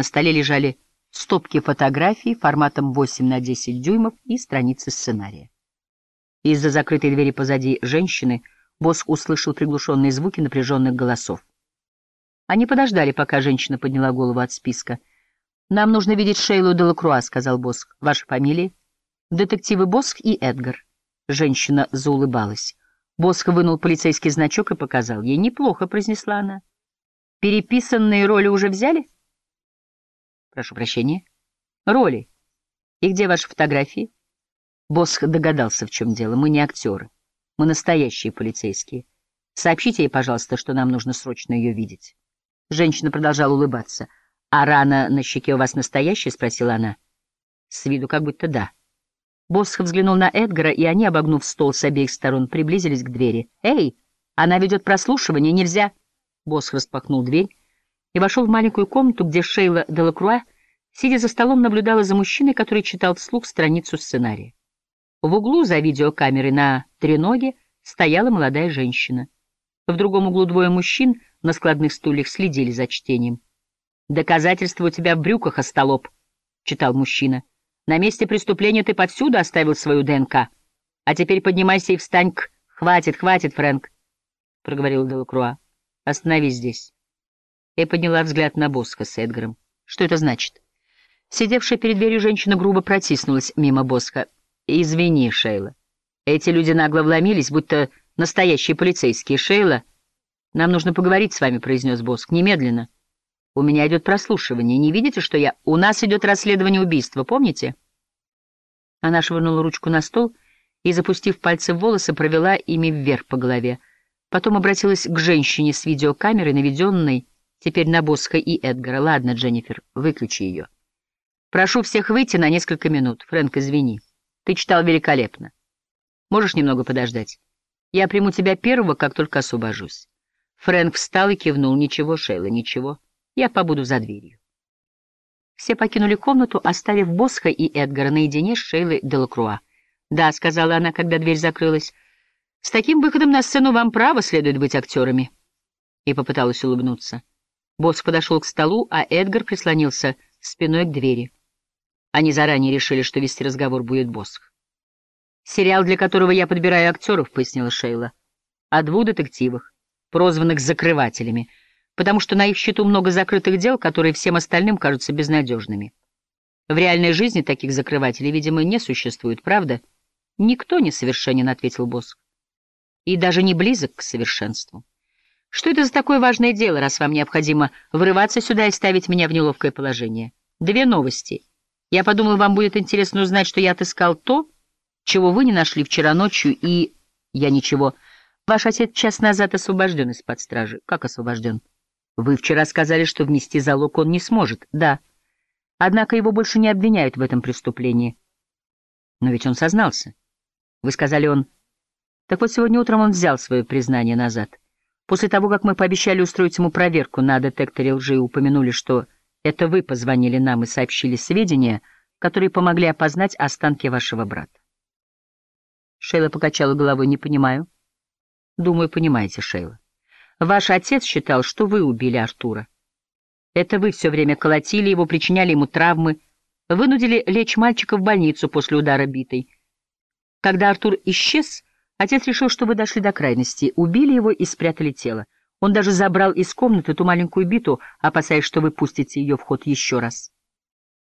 На столе лежали стопки фотографий форматом 8 на 10 дюймов и страницы сценария. Из-за закрытой двери позади женщины Босс услышал приглушенные звуки напряженных голосов. Они подождали, пока женщина подняла голову от списка. «Нам нужно видеть Шейлу Делакруа», — сказал Босх. «Ваши фамилии?» «Детективы Босх и Эдгар». Женщина заулыбалась. Босх вынул полицейский значок и показал ей. «Неплохо», — произнесла она. «Переписанные роли уже взяли?» «Прошу прощения». «Роли. И где ваши фотографии?» Босх догадался, в чем дело. «Мы не актеры. Мы настоящие полицейские. Сообщите ей, пожалуйста, что нам нужно срочно ее видеть». Женщина продолжала улыбаться. «А рана на щеке у вас настоящая?» — спросила она. С виду как будто да. Босх взглянул на Эдгара, и они, обогнув стол с обеих сторон, приблизились к двери. «Эй, она ведет прослушивание, нельзя!» Босх распахнул дверь и вошел в маленькую комнату, где Шейла Делакруа, сидя за столом, наблюдала за мужчиной, который читал вслух страницу сценария. В углу за видеокамерой на треноге стояла молодая женщина. В другом углу двое мужчин на складных стульях следили за чтением. «Доказательства у тебя в брюках, остолоп», — читал мужчина. На месте преступления ты повсюду оставил свою ДНК. А теперь поднимайся и встань к... Хватит, хватит, Фрэнк, — проговорил Делакруа. Остановись здесь. Я подняла взгляд на Босха с Эдгаром. Что это значит? Сидевшая перед дверью женщина грубо протиснулась мимо Босха. Извини, Шейла. Эти люди нагло вломились, будто настоящие полицейские. Шейла, нам нужно поговорить с вами, — произнес Босх. Немедленно. — у меня идет прослушивание. Не видите, что я... У нас идет расследование убийства, помните? Она швырнула ручку на стол и, запустив пальцы в волосы, провела ими вверх по голове. Потом обратилась к женщине с видеокамерой, наведенной теперь на Босха и Эдгара. «Ладно, Дженнифер, выключи ее. Прошу всех выйти на несколько минут. Фрэнк, извини. Ты читал великолепно. Можешь немного подождать? Я приму тебя первого, как только освобожусь». Фрэнк встал и кивнул. «Ничего, Шейла, ничего». Я побуду за дверью. Все покинули комнату, оставив Босха и Эдгара наедине с Шейлой Делакруа. «Да», — сказала она, когда дверь закрылась, — «с таким выходом на сцену вам право следует быть актерами». И попыталась улыбнуться. Босх подошел к столу, а Эдгар прислонился спиной к двери. Они заранее решили, что вести разговор будет Босх. «Сериал, для которого я подбираю актеров», — пояснила Шейла, — «о двух детективах, прозванных «закрывателями», — потому что на их счету много закрытых дел, которые всем остальным кажутся безнадежными. В реальной жизни таких закрывателей, видимо, не существует, правда? Никто не совершенен, — ответил босс. И даже не близок к совершенству. Что это за такое важное дело, раз вам необходимо врываться сюда и ставить меня в неловкое положение? Две новости. Я подумал, вам будет интересно узнать, что я отыскал то, чего вы не нашли вчера ночью, и... Я ничего. Ваш отец час назад освобожден из-под стражи. Как освобожден? Вы вчера сказали, что внести залог он не сможет. Да. Однако его больше не обвиняют в этом преступлении. Но ведь он сознался. Вы сказали, он... Так вот, сегодня утром он взял свое признание назад. После того, как мы пообещали устроить ему проверку на детекторе лжи и упомянули, что это вы позвонили нам и сообщили сведения, которые помогли опознать останки вашего брата. Шейла покачала головой. «Не понимаю». «Думаю, понимаете, Шейла». Ваш отец считал, что вы убили Артура. Это вы все время колотили его, причиняли ему травмы, вынудили лечь мальчика в больницу после удара битой. Когда Артур исчез, отец решил, что вы дошли до крайности, убили его и спрятали тело. Он даже забрал из комнаты ту маленькую биту, опасаясь, что вы пустите ее в ход еще раз.